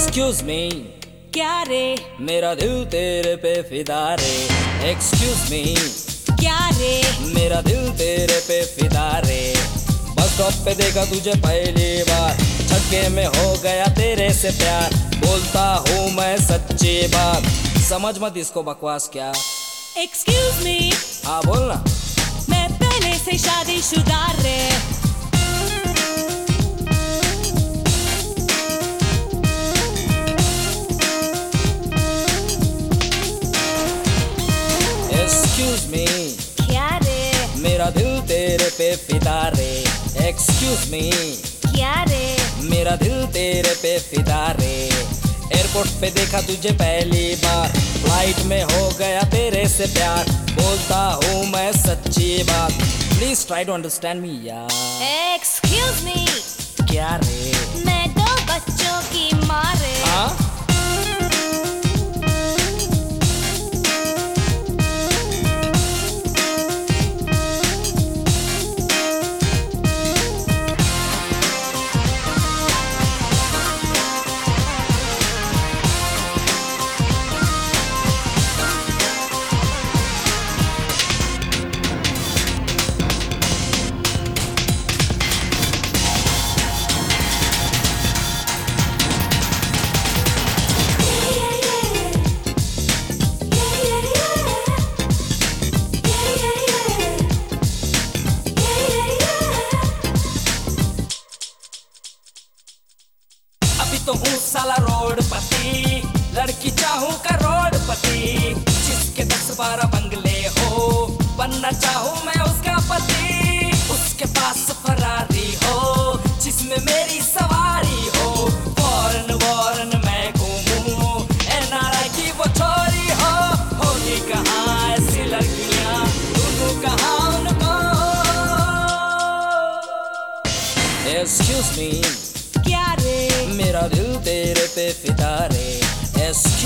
Excuse me क्या रे? मेरा दिल तेरे पे फिदा रे। एक्सक्यूज मी क्या रे? मेरा दिल तेरे पे फिदा रे। बस स्टॉप पे देखा तुझे पहली बार। छक्के में हो गया तेरे से प्यार। बोलता हूँ मैं सच्ची बात। समझ मत इसको बकवास क्या। एक्सक्यूज मी हाँ बोलना। मैं पहले से शादीशुदा रे। एक्सक्यूज मी क्या रे? मेरा दिल तेरे पे फिदा रे। एयरपोर्ट पे देखा तुझे पहली बार। फ़्लाइट में हो गया तेरे से प्यार। बोलता हूँ मैं सच्ची बात। Please try to understand me यार। एक्सक्यूज मी क्या रे? मैं साला रोड पति लड़की चाहूँ करोड़पति जिसके दस बारह बंगले हो, बनना चाहूँ मैं उसका पति। उसके पास फरारी हो, जिसमें मेरी सवारी हो फॉरन वॉरन मैं घूमूं, एनआरआई की वो छोरी हो। होगी कहाँ ऐसी लड़कियाँ, ढूंढूं कहाँ उनको? एक्सक्यूज मी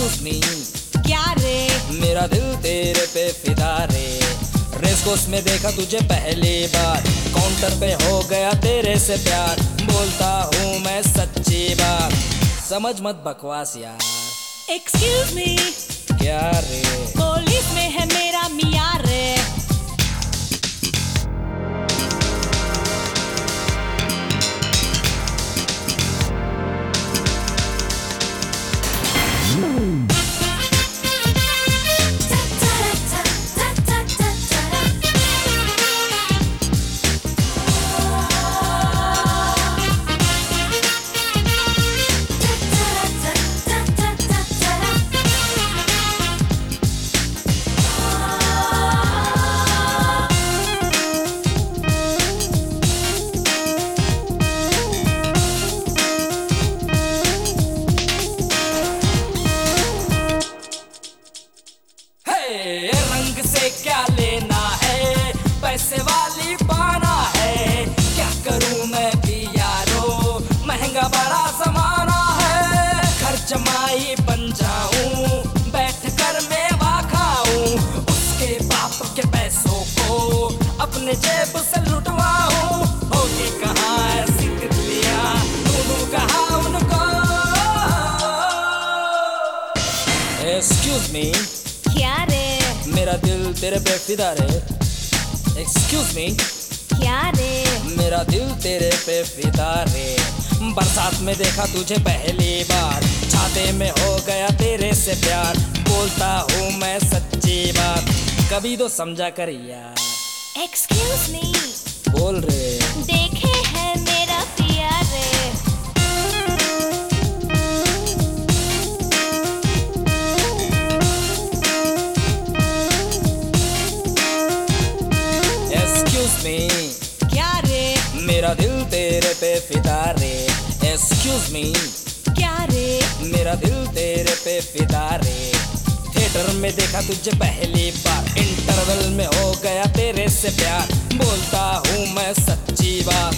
एक्सक्यूज क्या रे? मेरा दिल तेरे पे फिदा रे। रेस कोर्स में देखा तुझे पहली बार। काउंटर पे हो गया तेरे से प्यार। बोलता हूँ मैं सच्ची बात। समझ मत बकवास यार। एक्सक्यूज मी क्या रे? पुलिस में है मेरा मियाँ रे। एक्सक्यूज मी क्या रे? मेरा दिल तेरे पे फिदा रे। एक्सक्यूज मी क्या रे? मेरा दिल तेरे पे फिदा रे। बरसात में देखा तुझे पहली बार। छाते में हो गया तेरे से प्यार। बोलता हूँ मैं सच्ची बात। कभी तो समझा कर यार। एक्सक्यूज मी बोल रे। मी। क्या रे? मेरा दिल तेरे पे फिदा रे। एक्सक्यूज मी क्या रे? मेरा दिल तेरे पे फिदा रे। थिएटर में देखा तुझे पहली बार। इंटरवल में हो गया तेरे से प्यार। बोलता हूँ मैं सच्ची बात।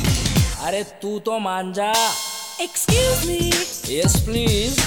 अरे तू तो मान जा। Excuse me yes please